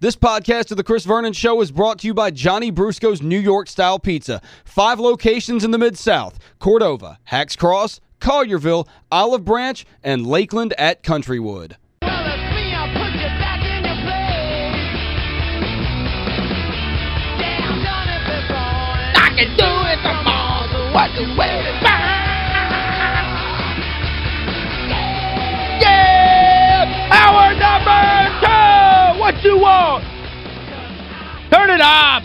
This podcast of The Chris Vernon Show is brought to you by Johnny Brusco's New York Style Pizza. Five locations in the Mid-South, Cordova, Hacks Cross, Collierville, Olive Branch, and Lakeland at Countrywood. I What you want? Turn it up!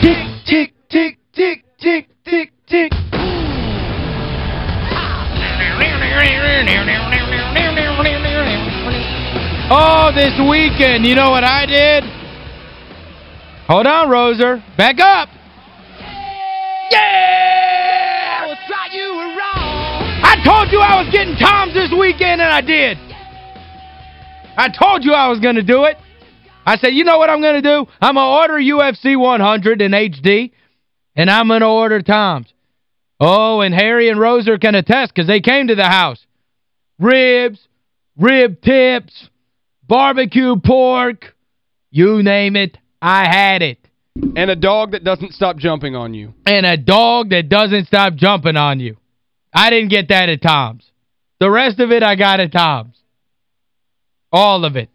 Tick, tick, tick, tick, tick, tick, tick. Oh, this weekend, you know what I did? Hold on, Roser. Back up. Told you I was getting Toms this weekend, and I did. I told you I was going to do it. I said, you know what I'm going to do? I'm going to order UFC 100 in HD, and I'm going to order Toms. Oh, and Harry and Roser can attest because they came to the house. Ribs, rib tips, barbecue pork, you name it, I had it. And a dog that doesn't stop jumping on you. And a dog that doesn't stop jumping on you. I didn't get that at Tom's. The rest of it I got at Tom's. All of it.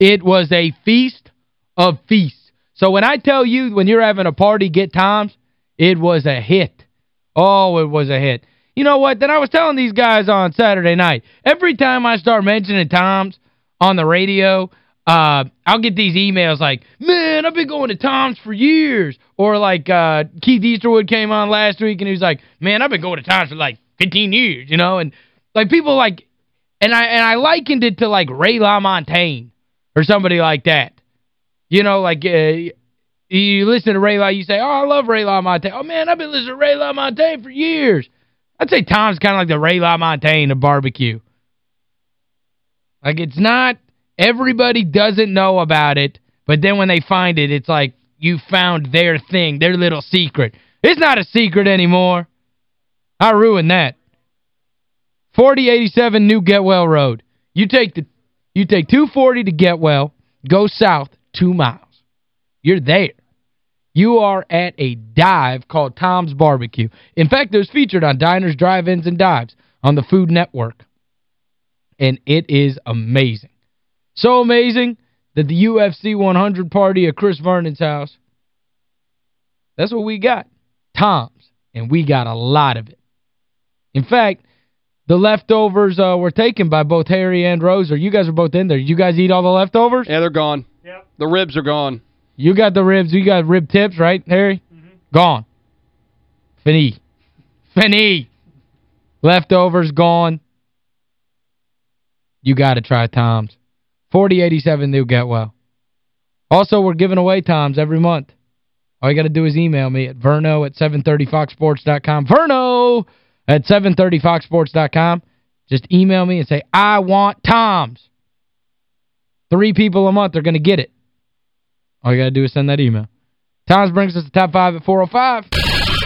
It was a feast of feasts. So when I tell you when you're having a party, get Tom's, it was a hit. Oh, it was a hit. You know what? Then I was telling these guys on Saturday night, every time I start mentioning Tom's on the radio, uh, I'll get these emails like, man, I've been going to Tom's for years. Or like uh, Keith Easterwood came on last week and he was like, man, I've been going to Tom's for like 15 years, you know? And like people like, and I and I likened it to like Ray LaMontagne or somebody like that. You know, like uh, you listen to Ray La, you say, oh, I love Ray LaMontagne. Oh, man, I've been listening to Ray LaMontagne for years. I'd say Tom's kind of like the Ray LaMontagne of barbecue. Like, it's not, everybody doesn't know about it, but then when they find it, it's like you found their thing, their little secret. It's not a secret anymore. I ruined that. 4087 New Getwell Road. You take the you take 240 to Getwell, go south 2 miles. You're there. You are at a dive called Tom's Barbecue. In fact, it was featured on Diners, Drive-Ins, and Dives on the Food Network. And it is amazing. So amazing that the UFC 100 party at Chris Vernon's house, that's what we got. Tom's. And we got a lot of it. In fact, the leftovers uh, were taken by both Harry and Roser. You guys are both in there. Did you guys eat all the leftovers? Yeah, they're gone. Yep. The ribs are gone. You got the ribs. You got rib tips, right, Harry? Mm-hmm. Gone. Fini. Fini. Leftovers gone. You got to try Tom's. 4087 New Getwell. Also, we're giving away Tom's every month. All you got to do is email me at verno at 730foxsports.com. Verno at 730foxsports.com. Just email me and say, I want Tom's. Three people a month are going to get it. All you got to do is send that email. Tom's brings us the top five at 405.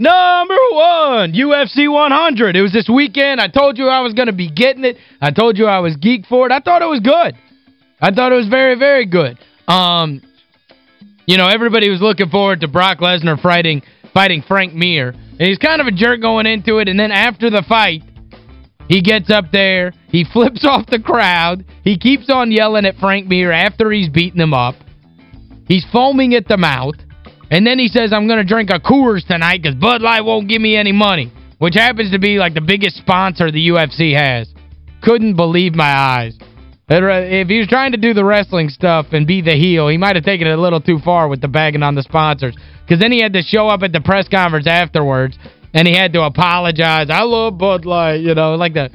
Number one, UFC 100. It was this weekend. I told you I was going to be getting it. I told you I was geeked for it. I thought it was good. I thought it was very, very good. Um, you know, everybody was looking forward to Brock Lesnar fighting fighting Frank Mir. And he's kind of a jerk going into it, and then after the fight, he gets up there, he flips off the crowd, he keeps on yelling at Frank Mir after he's beating him up. He's foaming at the mouth. And then he says, I'm going to drink a Coors tonight because Bud Light won't give me any money, which happens to be like the biggest sponsor the UFC has. Couldn't believe my eyes. Uh, if he was trying to do the wrestling stuff and be the heel, he might have taken it a little too far with the bagging on the sponsors. Because then he had to show up at the press conference afterwards, and he had to apologize. I love Bud Light, you know, like the...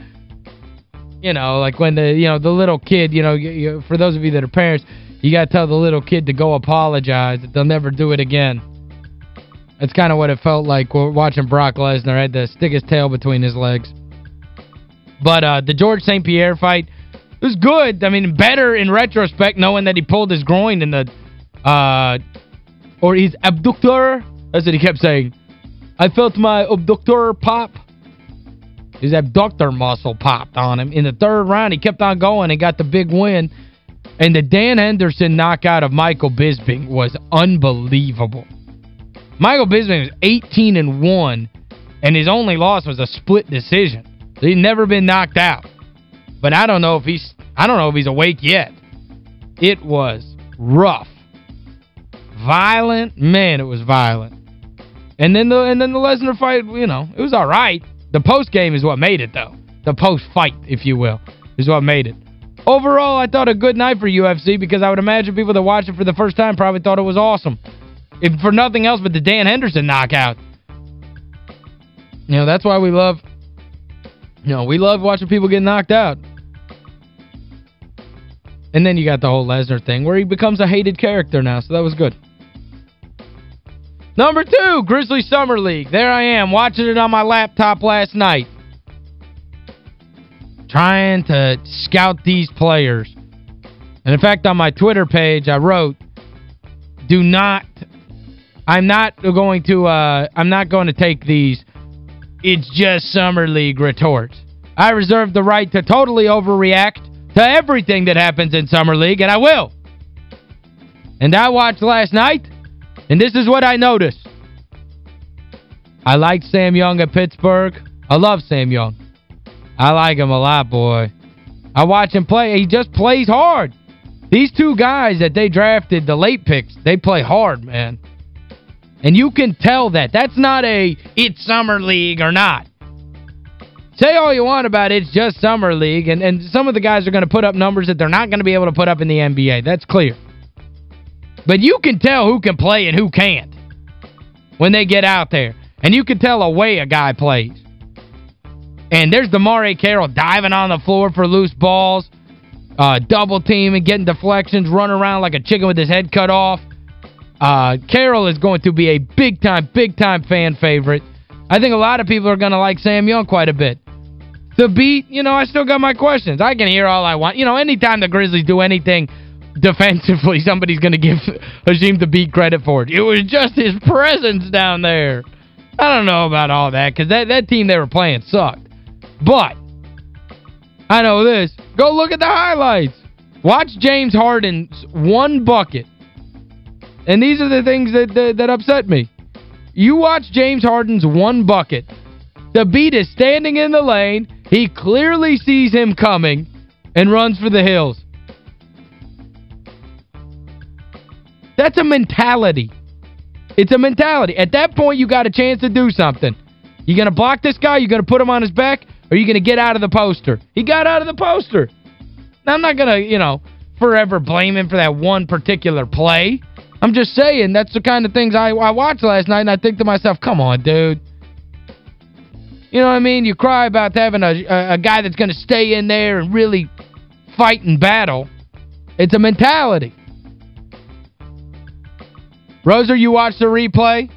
You know, like when the, you know, the little kid, you know, you, you, for those of you that are parents, you got to tell the little kid to go apologize, they'll never do it again. That's kind of what it felt like watching Brock Lesnar. had to stick his tail between his legs. But uh, the George St. Pierre fight was good. I mean, better in retrospect knowing that he pulled his groin in the, uh, or his abductor. That's what he kept saying. I felt my abductor pop. His abductor muscle popped on him. In the third round, he kept on going and got the big win. And the Dan Henderson knockout of Michael Bisping was unbelievable. Michael Bisping was 18 and 1 and his only loss was a split decision. He'd never been knocked out. But I don't know if he's I don't know if he's awake yet. It was rough. Violent. Man, it was violent. And then the and then the Lesnar fight, you know, it was all right. The post game is what made it though. The post fight, if you will, is what made it. Overall, I thought a good night for UFC because I would imagine people that watched it for the first time probably thought it was awesome. If for nothing else but the Dan Henderson knockout. You know, that's why we love you know, we love watching people get knocked out. And then you got the whole Lesnar thing where he becomes a hated character now, so that was good. Number two, Grizzly Summer League. There I am, watching it on my laptop last night. Trying to scout these players. And in fact, on my Twitter page, I wrote, do not, I'm not going to, uh, I'm not going to take these, it's just Summer League retorts. I reserve the right to totally overreact to everything that happens in Summer League, and I will. And I watched last night, and this is what I noticed. I liked Sam Young at Pittsburgh. I love Sam Young. I like him a lot, boy. I watch him play. He just plays hard. These two guys that they drafted, the late picks, they play hard, man. And you can tell that. That's not a it's summer league or not. Say all you want about it, it's just summer league, and, and some of the guys are going to put up numbers that they're not going to be able to put up in the NBA. That's clear. But you can tell who can play and who can't when they get out there. And you can tell a way a guy plays. And there's DeMarre Carroll diving on the floor for loose balls, uh, double teaming, getting deflections, running around like a chicken with his head cut off. Uh, Carroll is going to be a big-time, big-time fan favorite. I think a lot of people are going to like Sam Young quite a bit. Thabeet, you know, I still got my questions. I can hear all I want. You know, anytime the Grizzlies do anything defensively, somebody's going to give Hasheem Thabeet credit for it. It was just his presence down there. I don't know about all that because that, that team they were playing sucked. But, I know this. Go look at the highlights. Watch James Harden's one bucket. And these are the things that, that, that upset me. You watch James Harden's one bucket. Thabeet is standing in the lane. He clearly sees him coming and runs for the hills. That's a mentality. It's a mentality. At that point, you got a chance to do something. You're going to block this guy? You're going to put him on his back? Are you going to get out of the poster? He got out of the poster. Now, I'm not going to, you know, forever blame him for that one particular play. I'm just saying, that's the kind of things I, I watched last night, and I think to myself, come on, dude. You know what I mean? You cry about having a, a, guy that's going to stay in there and really fight and battle. It's a mentality. Roser, you watched the replay?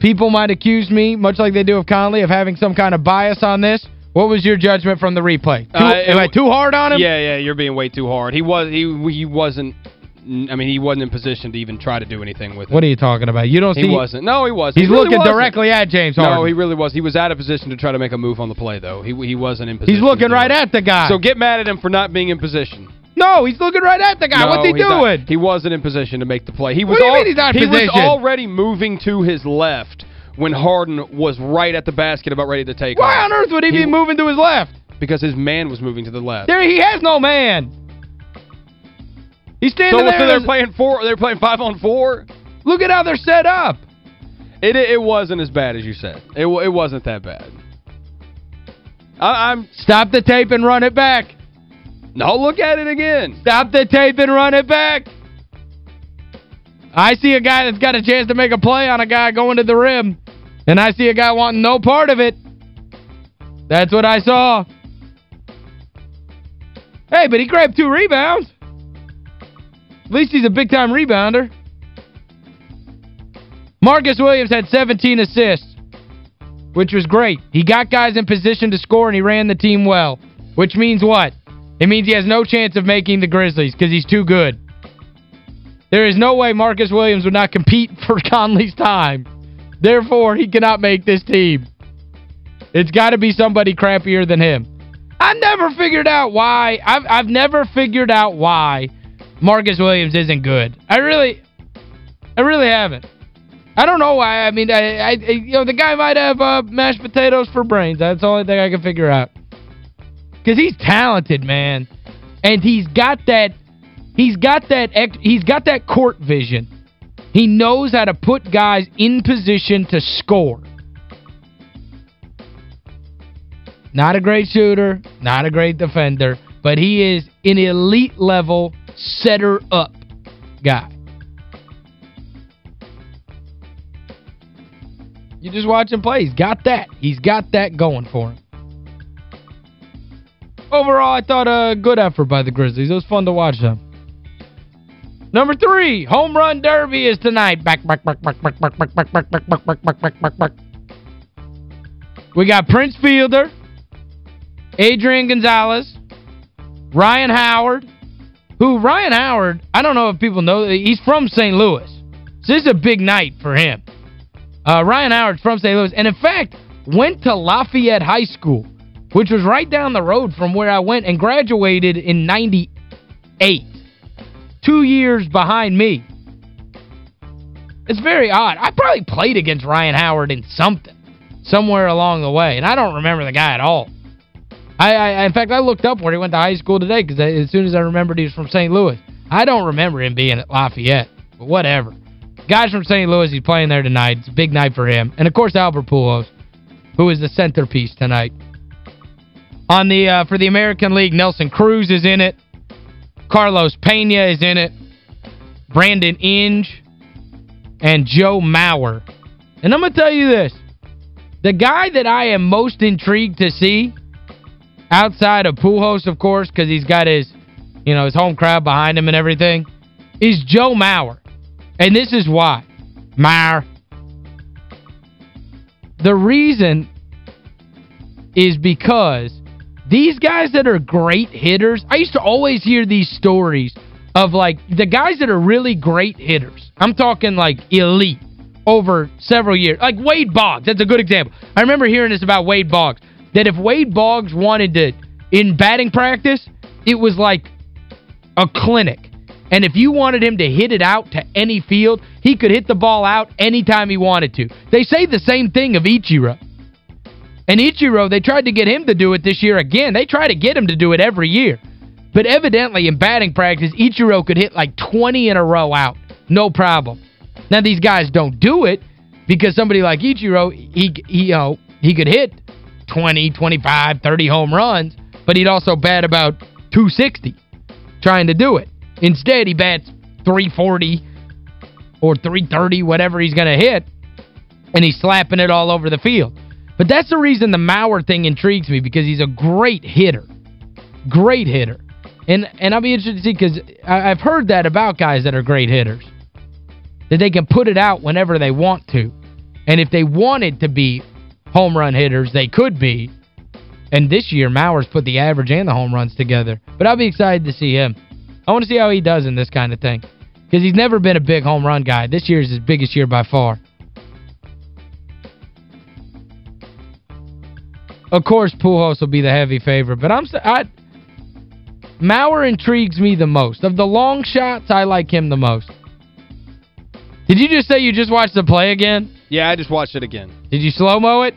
People might accuse me, much like they do of Conley, of having some kind of bias on this. What was your judgment from the replay? Too, uh, am I too hard on him? Yeah, yeah, you're being way too hard. He was he he wasn't I mean, he wasn't in position to even try to do anything with it. What are you talking about? You don't he see... He wasn't. No, he wasn't. He's he really looking wasn't. directly at James Harden. No, he really was. He was out of position to try to make a move on the play, though. He he wasn't in position. He's looking right at the guy. So get mad at him for not being in position. No, he's looking right at the guy. No, What's he doing? Not, he wasn't in position to make the play. He was what do you mean he's not He position? was already moving to his left when Harden was right at the basket about ready to take Why off. on earth would he, he be moving to his left? Because his man was moving to the left. There he has no man. He's standing so, there. So they're playing four they're playing 5 on 4. Look at how they're set up. It it wasn't as bad as you said. It it wasn't that bad. I, I'm Stop the tape and run it back. No, look at it again. Stop the tape and run it back. I see a guy that's got a chance to make a play on a guy going to the rim, and I see a guy wanting no part of it. That's what I saw. Hey, but he grabbed two rebounds. At least he's a big-time rebounder. Marcus Williams had 17 assists, which was great. He got guys in position to score, and he ran the team well. Which means what? It means he has no chance of making the Grizzlies because he's too good. There is no way Marcus Williams would not compete for Conley's time. Therefore, he cannot make this team. It's got to be somebody crappier than him. I've never figured out why. I've, I've never figured out why Marcus Williams isn't good. I really, I really haven't. I don't know why. I mean, I, I you know, the guy might have uh, mashed potatoes for brains. That's the only thing I can figure out. Because he's talented, man. And he's got that he's got that he's got that court vision. He knows how to put guys in position to score. Not a great shooter, not a great defender, but he is an elite level setter up guy. You just watch him play. He's got that. He's got that going for him. Overall, I thought a good effort by the Grizzlies. It was fun to watch them. Number three, home run derby is tonight. Back, back, back, back, back, back, back, back, back, back, back, back, back, back, back, back. We got Prince Fielder, Adrian Gonzalez, Ryan Howard, who Ryan Howard, I don't know if people know, he's from St. Louis. So this is a big night for him. Uh, Ryan Howard's from St. Louis, and in fact, went to Lafayette High School, which was right down the road from where I went, and graduated in 98. Two years behind me. It's very odd. I probably played against Ryan Howard in something, somewhere along the way, and I don't remember the guy at all. I, I In fact, I looked up where he went to high school today because as soon as I remembered he was from St. Louis. I don't remember him being at Lafayette, but whatever. Guys from St. Louis, he's playing there tonight. It's a big night for him. And, of course, Albert Pujols, who is the centerpiece tonight. On the uh, For the American League, Nelson Cruz is in it. Carlos Pena is in it. Brandon Inge. And Joe Mauer. And I'm going to tell you this. The guy that I am most intrigued to see, outside of Pujols, of course, because he's got his, you know, his home crowd behind him and everything, is Joe Mauer. And this is why. Mauer. The reason is because these guys that are great hitters, I used to always hear these stories of like the guys that are really great hitters. I'm talking like elite over several years. Like Wade Boggs, that's a good example. I remember hearing this about Wade Boggs, that if Wade Boggs wanted to, in batting practice, it was like a clinic. And if you wanted him to hit it out to any field, he could hit the ball out anytime he wanted to. They say the same thing of Ichiro. And Ichiro, they tried to get him to do it this year again. They try to get him to do it every year. But evidently, in batting practice, Ichiro could hit like 20 in a row out. No problem. Now, these guys don't do it because somebody like Ichiro, he, he, you know, he could hit 20, 25, 30 home runs, but he'd also bat about 260 trying to do it. Instead, he bats 340 or 330, whatever he's going to hit, and he's slapping it all over the field. But that's the reason the Mauer thing intrigues me, because he's a great hitter. Great hitter. And and I'll be interested to see, because I've heard that about guys that are great hitters. That they can put it out whenever they want to. And if they wanted to be home run hitters, they could be. And this year, Mauer's put the average and the home runs together. But I'll be excited to see him. I want to see how he does in this kind of thing. Because he's never been a big home run guy. This year is his biggest year by far. Of course, Pujols will be the heavy favorite. But I'm I, Mauer intrigues me the most. Of the long shots, I like him the most. Did you just say you just watched the play again? Yeah, I just watched it again. Did you slow-mo it?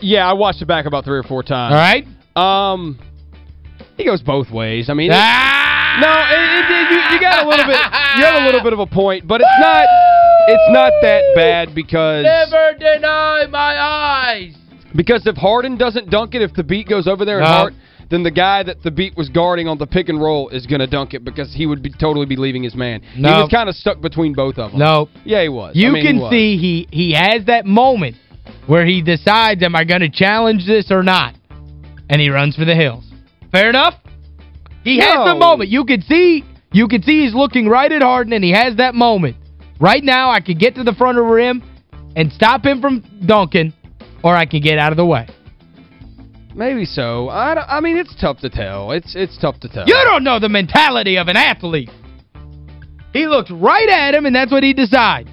Yeah, I watched it back about three or four times. All right. Um, he goes both ways. I mean, ah! No, it, it, you, you got a little bit you have a little bit of a point, but it's not it's not that bad because Never deny my eyes. Because if Harden doesn't dunk it if Thabeet goes over there and no. Hart then the guy that Thabeet was guarding on the pick and roll is going to dunk it because he would be totally be leaving his man. No. He was kind of stuck between both of them. No. Yeah, he was. You I mean, can he see he he has that moment where he decides, am I going to challenge this or not? And he runs for the hills. Fair enough? He no. has the moment. You can see you can see he's looking right at Harden and he has that moment. Right now I could get to the front of the rim and stop him from dunking or I can get out of the way. Maybe so. I, I mean, it's tough to tell. It's it's tough to tell. You don't know the mentality of an athlete. He looks right at him, and that's what he decides.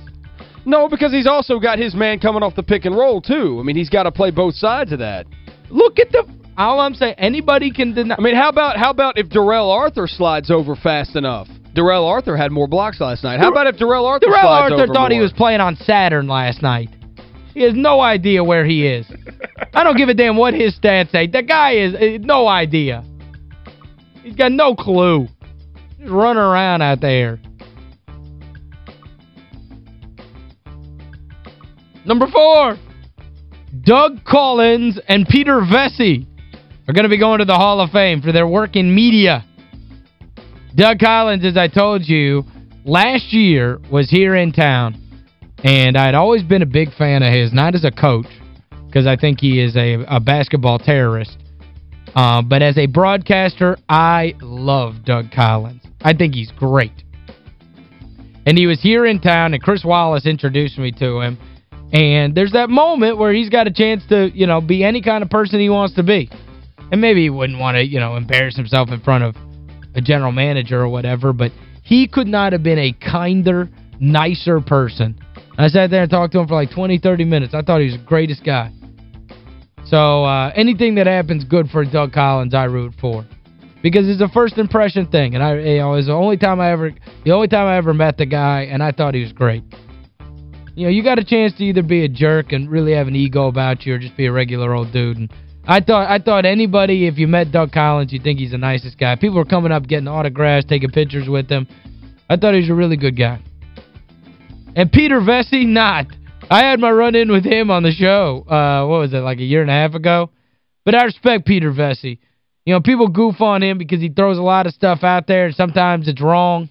No, because he's also got his man coming off the pick and roll, too. I mean, he's got to play both sides of that. Look at the... All I'm saying, anybody can deny... I mean, how about how about if Darrell Arthur slides over fast enough? Darrell Arthur had more blocks last night. How about if Darrell Arthur Darrell Arthur thought more? he was playing on Saturn last night. He has no idea where he is. I don't give a damn what his stats say. The guy is uh, no idea. He's got no clue. He's running around out there. Number four, Doug Collins and Peter Vecsey are going to be going to the Hall of Fame for their work in media. Doug Collins, as I told you, last year was here in town, and I had always been a big fan of his, not as a coach, because I think he is a, a basketball terrorist. Uh, but as a broadcaster, I love Doug Collins. I think he's great. And he was here in town, and Chris Wallace introduced me to him. And there's that moment where he's got a chance to, you know, be any kind of person he wants to be. And maybe he wouldn't want to, you know, embarrass himself in front of a general manager or whatever, but he could not have been a kinder, nicer person. I sat there and talked to him for like 20, 30 minutes. I thought he was the greatest guy. So uh, anything that happens good for Doug Collins, I root for. Because it's a first impression thing. And I you know, it was the only time I ever the only time I ever met the guy and I thought he was great. You know, you got a chance to either be a jerk and really have an ego about you or just be a regular old dude. And I thought I thought anybody, if you met Doug Collins, you'd think he's the nicest guy. People were coming up getting autographs, taking pictures with him. I thought he was a really good guy. And Peter Vecsey, not. I had my run-in with him on the show, uh, what was it, like a year and a half ago? But I respect Peter Vecsey. You know, people goof on him because he throws a lot of stuff out there, and sometimes it's wrong.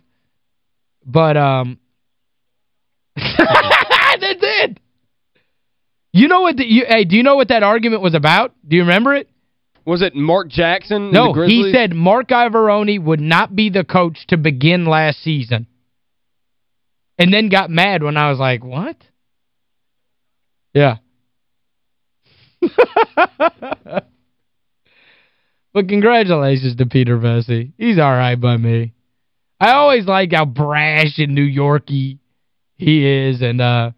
But, um... That's it! You know what, the, you, hey, do you know what that argument was about? Do you remember it? Was it Mark Jackson No, he said Marc Iavaroni would not be the coach to begin last season. And then got mad when I was like, what? Yeah. but congratulations to Peter Vecsey. He's all right by me. I always like how brash and New Yorky he is and uh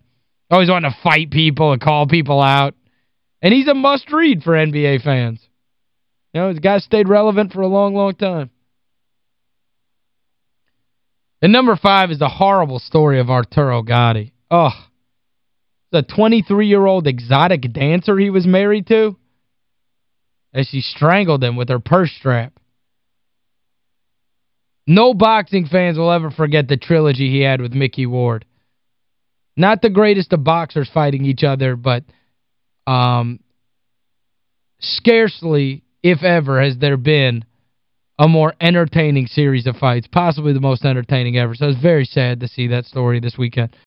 always wanting to fight people and call people out. And he's a must-read for NBA fans. You know, the guy stayed relevant for a long, long time. And number five is the horrible story of Arturo Gatti. Oh, the 23-year-old exotic dancer he was married to as she strangled him with her purse strap. No boxing fans will ever forget the trilogy he had with Micky Ward. Not the greatest of boxers fighting each other, but um, scarcely, if ever, has there been a more entertaining series of fights, possibly the most entertaining ever. So it's very sad to see that story this weekend.